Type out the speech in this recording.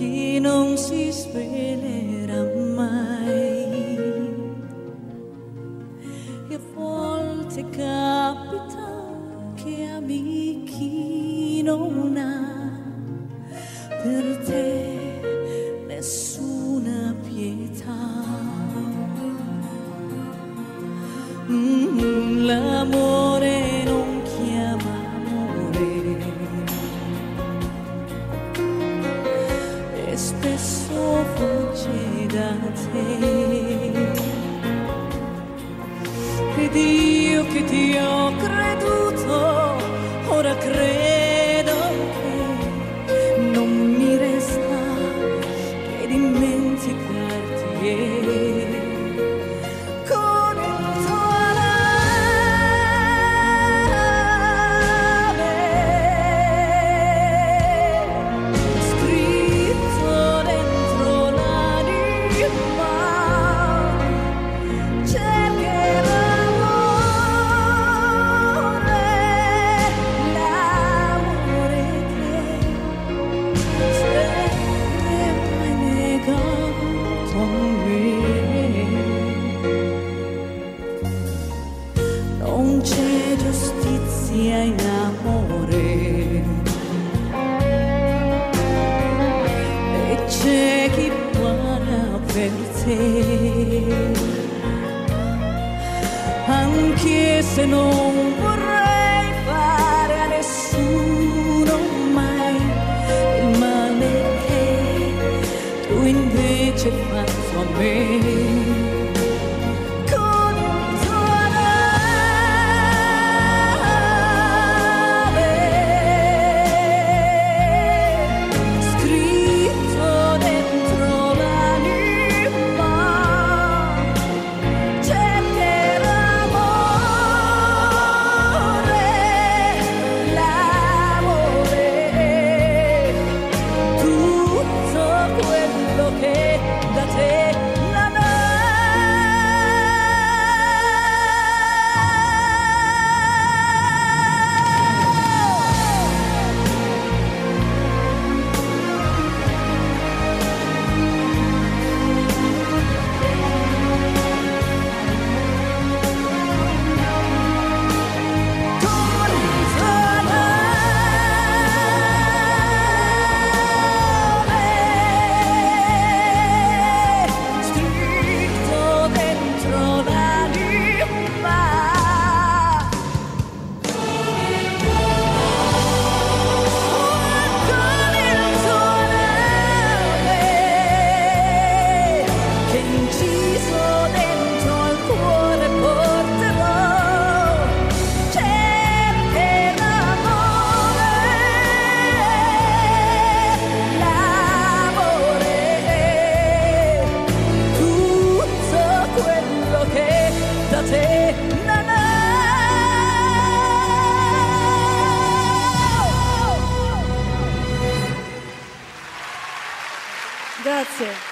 che non si svelerà mai. E a volte capita che ami chi non ha per te nessuna pietà. Mm, l'amore te ed io che ti ho creduto ora credo non c'è giustizia in amore. E c'è chi guarda per te. Anche se non vorrei fare a nessuno mai il male che tu invece fatto a me da te non ho Grazie.